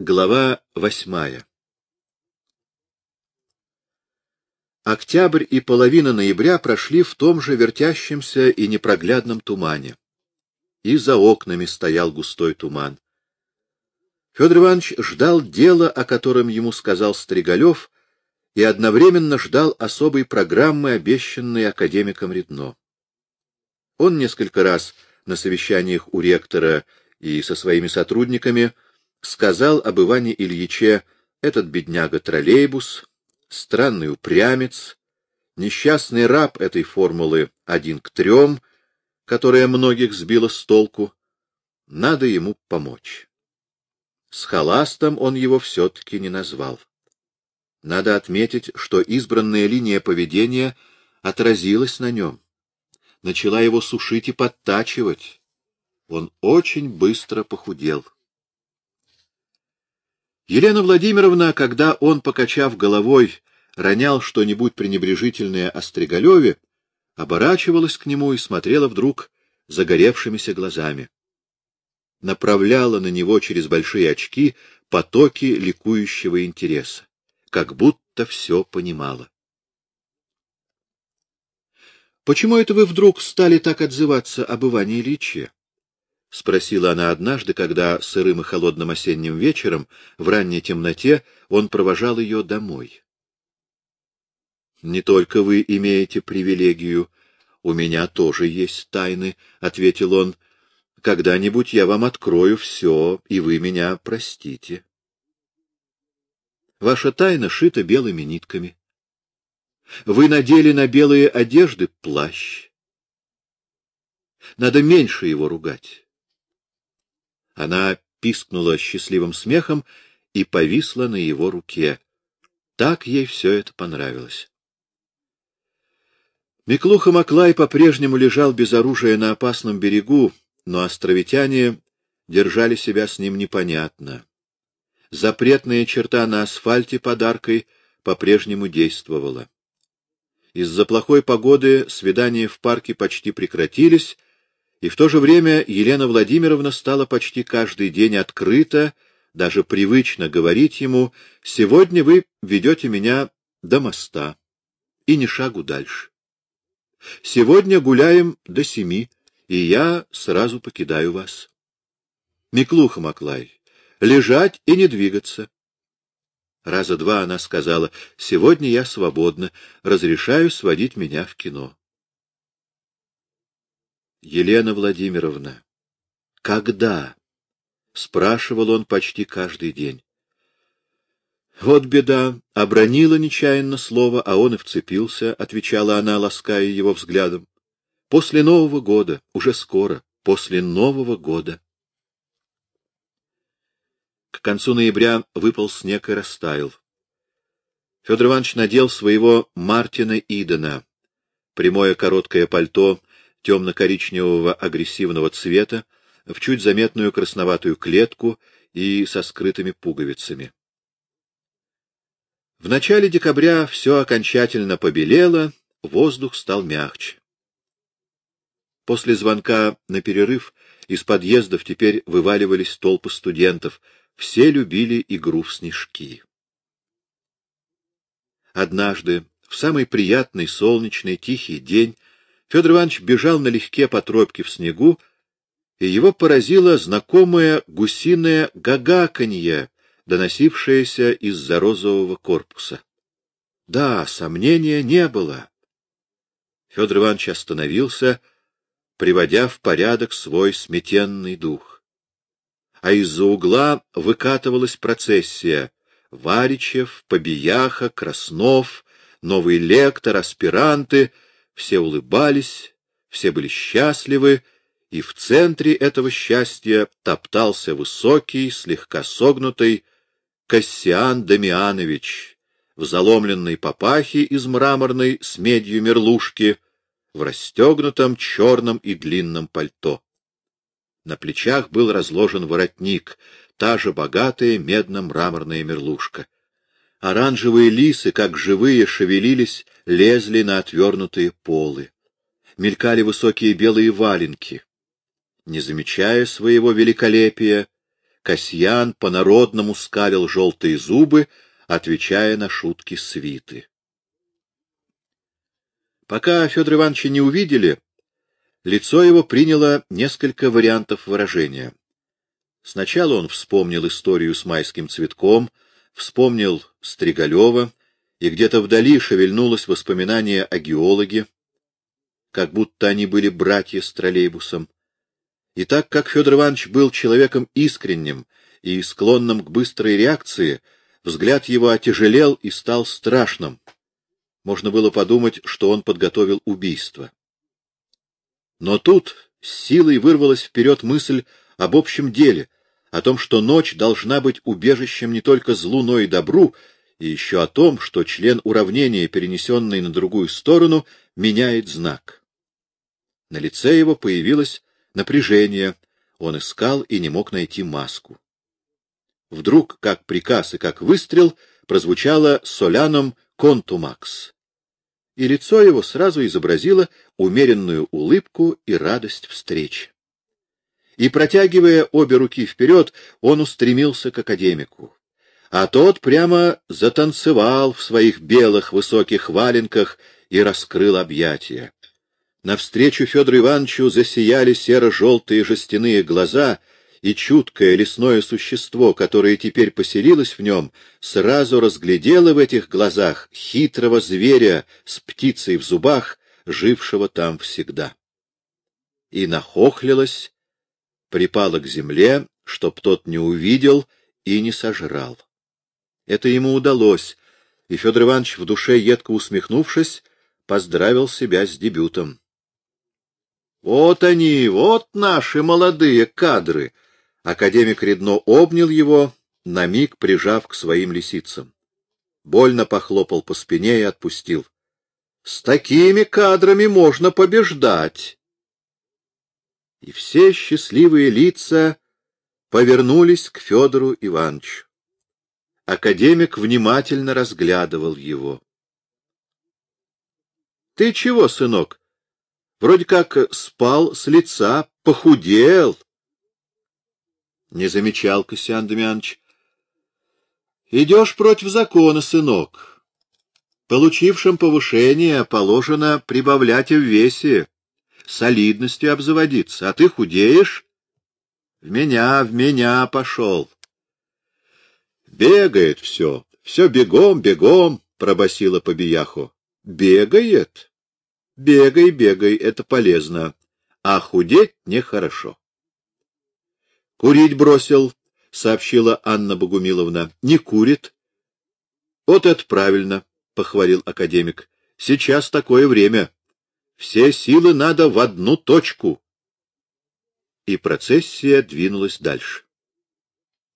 Глава восьмая Октябрь и половина ноября прошли в том же вертящемся и непроглядном тумане. И за окнами стоял густой туман. Федор Иванович ждал дела, о котором ему сказал Стригалев, и одновременно ждал особой программы, обещанной академиком Редно. Он несколько раз на совещаниях у ректора и со своими сотрудниками сказал об Иване Ильиче «этот бедняга-троллейбус», странный упрямец, несчастный раб этой формулы один к трем, которая многих сбила с толку, надо ему помочь. С халастом он его все-таки не назвал. Надо отметить, что избранная линия поведения отразилась на нем, начала его сушить и подтачивать. Он очень быстро похудел. Елена Владимировна, когда он, покачав головой, ронял что-нибудь пренебрежительное о Стригалеве, оборачивалась к нему и смотрела вдруг загоревшимися глазами. Направляла на него через большие очки потоки ликующего интереса, как будто все понимала. «Почему это вы вдруг стали так отзываться об Иване Ильиче?» — спросила она однажды, когда сырым и холодным осенним вечером в ранней темноте он провожал ее домой. — Не только вы имеете привилегию, у меня тоже есть тайны, — ответил он. — Когда-нибудь я вам открою все, и вы меня простите. Ваша тайна шита белыми нитками. Вы надели на белые одежды плащ. Надо меньше его ругать. Она пискнула счастливым смехом и повисла на его руке. Так ей все это понравилось. Миклуха Маклай по-прежнему лежал без оружия на опасном берегу, но островитяне держали себя с ним непонятно. Запретная черта на асфальте подаркой по-прежнему действовала. Из-за плохой погоды свидания в парке почти прекратились, и в то же время Елена Владимировна стала почти каждый день открыто, даже привычно говорить ему, «Сегодня вы ведете меня до моста, и ни шагу дальше. Сегодня гуляем до семи, и я сразу покидаю вас. Миклуха Маклай, лежать и не двигаться». Раза два она сказала, «Сегодня я свободна, разрешаю сводить меня в кино». Елена Владимировна, когда? Спрашивал он почти каждый день. Вот беда, обронила нечаянно слово, а он и вцепился, отвечала она, лаская его взглядом. После Нового года, уже скоро, после Нового года. К концу ноября выпал снег и растаял. Федор Иванович надел своего Мартина Идена, прямое короткое пальто темно-коричневого агрессивного цвета, в чуть заметную красноватую клетку и со скрытыми пуговицами. В начале декабря все окончательно побелело, воздух стал мягче. После звонка на перерыв из подъездов теперь вываливались толпы студентов. Все любили игру в снежки. Однажды, в самый приятный солнечный тихий день, Федор Иванович бежал налегке по тропке в снегу, и его поразило знакомое гусиное гагаканье, доносившееся из-за розового корпуса. Да, сомнения не было. Федор Иванович остановился, приводя в порядок свой сметенный дух. А из-за угла выкатывалась процессия — Варичев, Побияха, Краснов, новый лектор, аспиранты — все улыбались, все были счастливы, и в центре этого счастья топтался высокий, слегка согнутый Кассиан Дамианович в заломленной папахе из мраморной с медью мерлушки, в расстегнутом черном и длинном пальто. На плечах был разложен воротник, та же богатая медно-мраморная мерлушка. Оранжевые лисы, как живые, шевелились, лезли на отвернутые полы. Мелькали высокие белые валенки. Не замечая своего великолепия, Касьян по-народному скалил желтые зубы, отвечая на шутки свиты. Пока Федор Ивановича не увидели, лицо его приняло несколько вариантов выражения. Сначала он вспомнил историю с майским цветком, вспомнил Стригалева, и где-то вдали шевельнулось воспоминание о геологе, как будто они были братья с троллейбусом. И так как Федор Иванович был человеком искренним и склонным к быстрой реакции, взгляд его отяжелел и стал страшным. Можно было подумать, что он подготовил убийство. Но тут с силой вырвалась вперед мысль об общем деле, о том, что ночь должна быть убежищем не только злу, но и добру, и еще о том, что член уравнения, перенесенный на другую сторону, меняет знак. На лице его появилось напряжение, он искал и не мог найти маску. Вдруг, как приказ и как выстрел, прозвучало соляном «контумакс» и лицо его сразу изобразило умеренную улыбку и радость встречи. И, протягивая обе руки вперед, он устремился к академику. А тот прямо затанцевал в своих белых высоких валенках и раскрыл объятия. Навстречу Федору Ивановичу засияли серо-желтые жестяные глаза — и чуткое лесное существо, которое теперь поселилось в нем, сразу разглядело в этих глазах хитрого зверя с птицей в зубах, жившего там всегда. И нахохлилась, припала к земле, чтоб тот не увидел и не сожрал. Это ему удалось, и Федор Иванович, в душе едко усмехнувшись, поздравил себя с дебютом. Вот они, вот наши молодые кадры, Академик Редно обнял его, на миг прижав к своим лисицам. Больно похлопал по спине и отпустил. — С такими кадрами можно побеждать. И все счастливые лица повернулись к Федору Ивановичу. Академик внимательно разглядывал его. — Ты чего, сынок? Вроде как спал с лица, похудел. Не замечал Косян Демьянович. Идешь против закона, сынок. Получившим повышение положено прибавлять в весе, солидностью обзаводиться, а ты худеешь? В меня, в меня пошел. Бегает все, все бегом, бегом, пробасила Побияху. Бегает? Бегай, бегай, это полезно, а худеть нехорошо. — Курить бросил, — сообщила Анна Богумиловна. — Не курит. — Вот это правильно, — похвалил академик. — Сейчас такое время. Все силы надо в одну точку. И процессия двинулась дальше.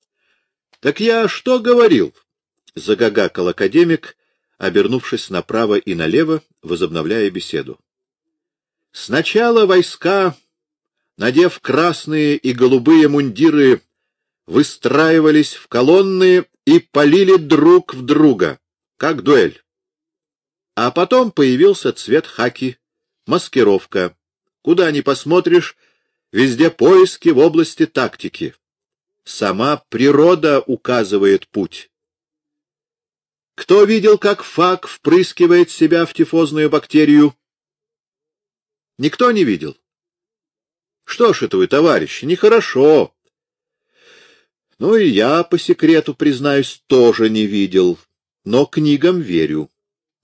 — Так я что говорил? — загагакал академик, обернувшись направо и налево, возобновляя беседу. — Сначала войска надев красные и голубые мундиры, выстраивались в колонны и полили друг в друга, как дуэль. А потом появился цвет хаки, маскировка. Куда ни посмотришь, везде поиски в области тактики. Сама природа указывает путь. Кто видел, как фак впрыскивает себя в тифозную бактерию? Никто не видел. Что ж это вы, товарищи, нехорошо. Ну и я, по секрету, признаюсь, тоже не видел, но книгам верю.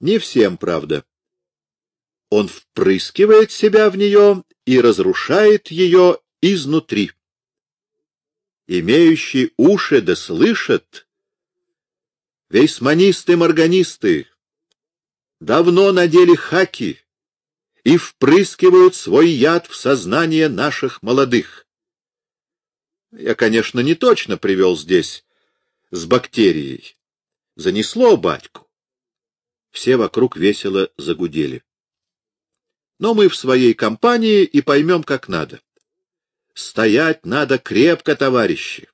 Не всем, правда. Он впрыскивает себя в нее и разрушает ее изнутри. Имеющий уши да слышат, вейсманисты-морганисты давно надели хаки, и впрыскивают свой яд в сознание наших молодых. Я, конечно, не точно привел здесь с бактерией. Занесло батьку. Все вокруг весело загудели. Но мы в своей компании и поймем, как надо. Стоять надо крепко, товарищи.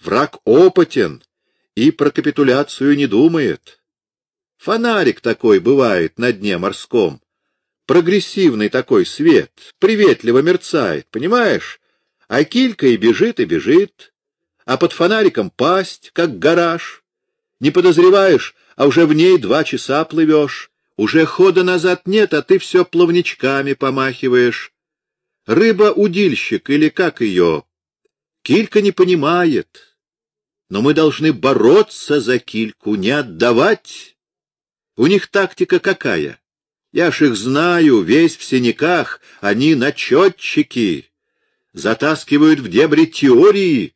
Враг опытен и про капитуляцию не думает. Фонарик такой бывает на дне морском, прогрессивный такой свет, приветливо мерцает, понимаешь? А килька и бежит, и бежит. а под фонариком пасть, как гараж. Не подозреваешь, а уже в ней два часа плывешь. Уже хода назад нет, а ты все плавничками помахиваешь. Рыба-удильщик, или как ее? Килька не понимает. Но мы должны бороться за кильку, не отдавать. У них тактика какая? Я ж их знаю, весь в синяках, они начетчики. Затаскивают в дебри теории.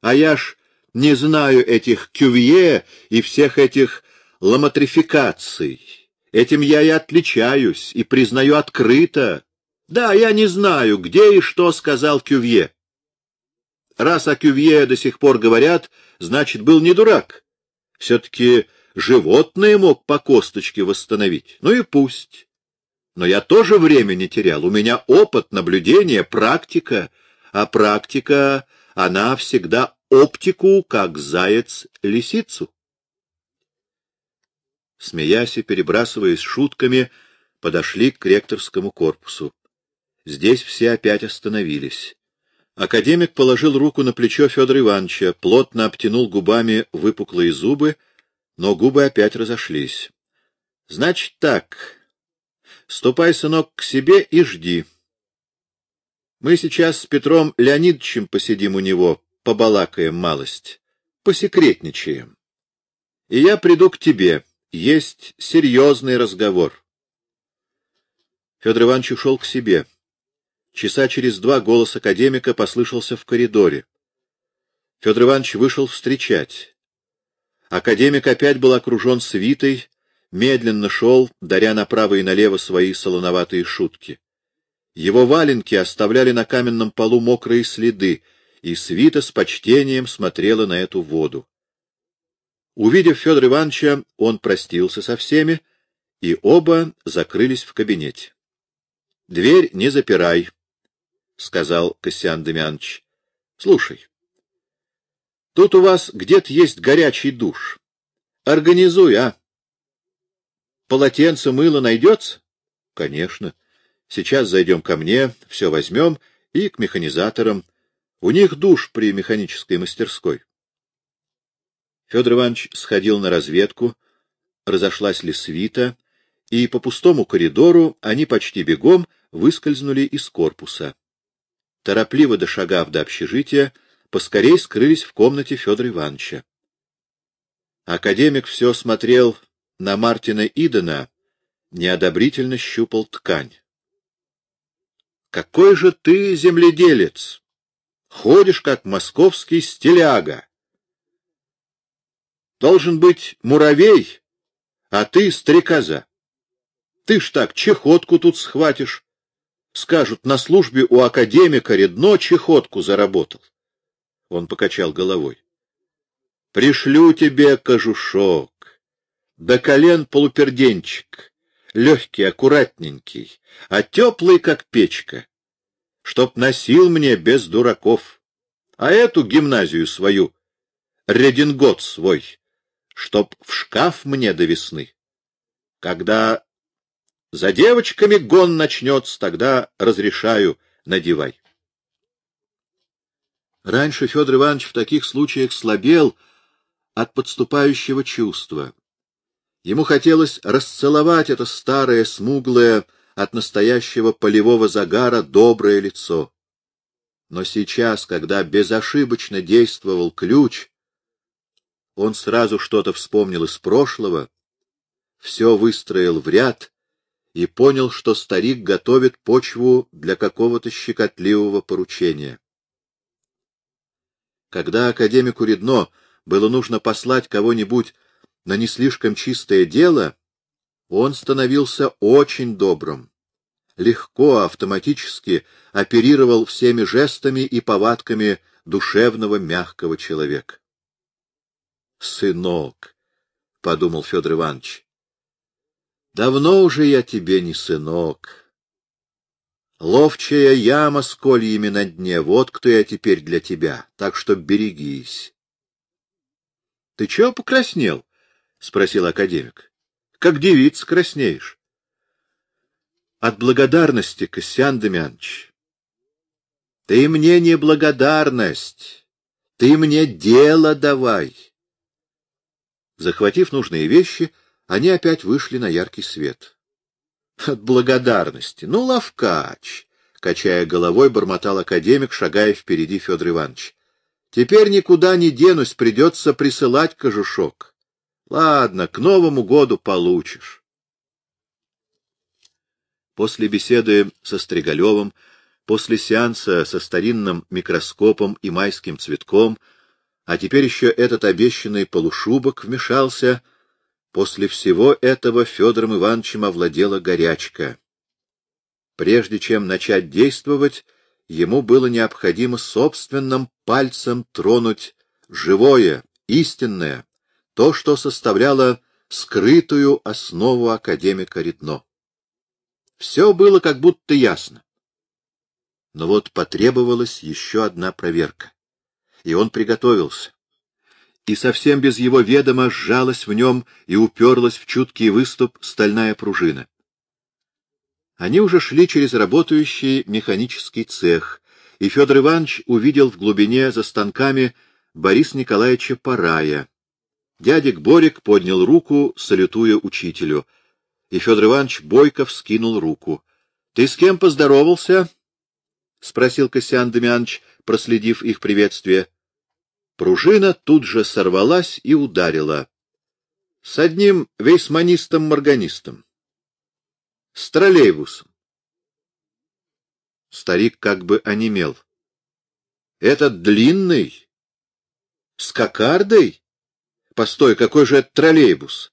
А я ж не знаю этих кювье и всех этих ламатрификаций. Этим я и отличаюсь, и признаю открыто. Да, я не знаю, где и что сказал Кювье. Раз о Кювье до сих пор говорят, значит, был не дурак. Все-таки животное мог по косточке восстановить. Ну и пусть. Но я тоже время не терял. У меня опыт, наблюдения, практика. А практика, она всегда оптику, как заяц лисицу. Смеясь и перебрасываясь шутками, подошли к ректорскому корпусу. Здесь все опять остановились. Академик положил руку на плечо Федора Ивановича, плотно обтянул губами выпуклые зубы, но губы опять разошлись. — Значит так. Ступай, сынок, к себе и жди. Мы сейчас с Петром Леонидовичем посидим у него, побалакаем малость, посекретничаем. И я приду к тебе есть серьезный разговор. Федор Иванович ушел к себе. Часа через два голос академика послышался в коридоре. Федор Иванович вышел встречать. Академик опять был окружен свитой, медленно шел, даря направо и налево свои солоноватые шутки. Его валенки оставляли на каменном полу мокрые следы, и свита с почтением смотрела на эту воду. Увидев Федора Ивановича, он простился со всеми, и оба закрылись в кабинете. — Дверь не запирай, — сказал Кассиан Демьянович. — Слушай, тут у вас где-то есть горячий душ. Организуй, а? Полотенце, мыло найдется? — Конечно. Сейчас зайдем ко мне, все возьмем, и к механизаторам. У них душ при механической мастерской. Федор Иванович сходил на разведку, разошлась ли свита, и по пустому коридору они почти бегом выскользнули из корпуса. Торопливо дошагав до общежития, поскорей скрылись в комнате Федора Ивановича. Академик все смотрел на Мартина Идена, неодобрительно щупал ткань. — Какой же ты земледелец! Ходишь, как московский стиляга! Должен быть муравей, а ты стрекоза. Ты ж так чехотку тут схватишь. Скажут, на службе у академика Редно чехотку заработал. Он покачал головой. Пришлю тебе кожушок. До колен полуперденчик. Легкий, аккуратненький, а теплый, как печка. Чтоб носил мне без дураков. А эту гимназию свою, редингот свой, чтоб в шкаф мне до весны. Когда за девочками гон начнется, тогда разрешаю, надевай. Раньше Федор Иванович в таких случаях слабел от подступающего чувства. Ему хотелось расцеловать это старое, смуглое, от настоящего полевого загара доброе лицо. Но сейчас, когда безошибочно действовал ключ, он сразу что-то вспомнил из прошлого, все выстроил в ряд и понял, что старик готовит почву для какого-то щекотливого поручения. Когда академику Редно было нужно послать кого-нибудь на не слишком чистое дело, он становился очень добрым. Легко, автоматически оперировал всеми жестами и повадками душевного мягкого человека сынок, — подумал Федор Иванович. — Давно уже я тебе не сынок. Ловчая яма с кольями на дне, вот кто я теперь для тебя, так что берегись. — Ты чего покраснел? — спросил академик. — Как девица краснеешь. — От благодарности, Костян Демьянович. — Ты мне не благодарность. Ты мне дело давай. Захватив нужные вещи, они опять вышли на яркий свет. От благодарности. Ну, ловкач! Качая головой, бормотал академик, шагая впереди Федор Иванович. Теперь никуда не денусь, придется присылать кожушок. Ладно, к Новому году получишь. После беседы со Стригалевым, после сеанса со старинным микроскопом и майским цветком, а теперь еще этот обещанный полушубок вмешался, после всего этого Федором Ивановичем овладела горячка. Прежде чем начать действовать, ему было необходимо собственным пальцем тронуть живое, истинное, то, что составляло скрытую основу академика Редно. Все было как будто ясно. Но вот потребовалась еще одна проверка. И он приготовился. И совсем без его ведома сжалась в нем и уперлась в чуткий выступ стальная пружина. Они уже шли через работающий механический цех, и Федор Иванович увидел в глубине за станками Бориса Николаевича Парая. Дядик Борик поднял руку, салютуя учителю, и Федор Иванович Бойков скинул руку. — Ты с кем поздоровался? — спросил Косян Демьянович, проследив их приветствие. Пружина тут же сорвалась и ударила. — С одним вейсманистом-морганистом с троллейбусом. Старик как бы онемел. — Этот длинный? С кокардой? Постой, какой же это троллейбус?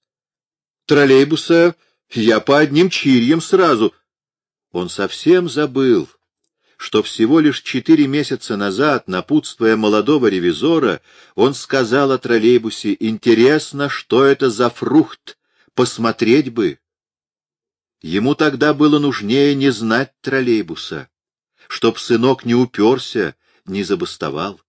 Троллейбуса я по одним чирьям сразу. Он совсем забыл, что всего лишь четыре месяца назад, напутствуя молодого ревизора, он сказал о троллейбусе, интересно, что это за фрукт, посмотреть бы. Ему тогда было нужнее не знать троллейбуса, чтоб сынок не уперся, не забастовал.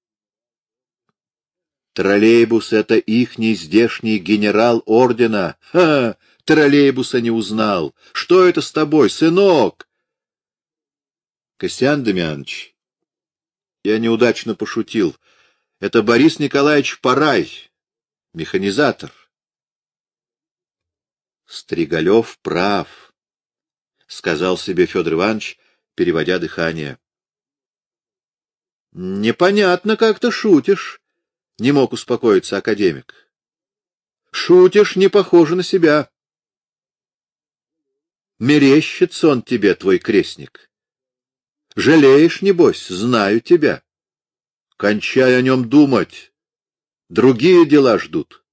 Троллейбус — это ихний здешний генерал ордена. Ха! Троллейбуса не узнал. Что это с тобой, сынок? Костян Демьянович, я неудачно пошутил. Это Борис Николаевич Парай, механизатор. Стригалев прав. — сказал себе Федор Иванович, переводя дыхание. — Непонятно, как ты шутишь, — не мог успокоиться академик. — Шутишь, не похоже на себя. Мерещится он тебе, твой крестник. Жалеешь, небось, знаю тебя. Кончай о нем думать. Другие дела ждут.